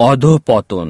অধঃপতন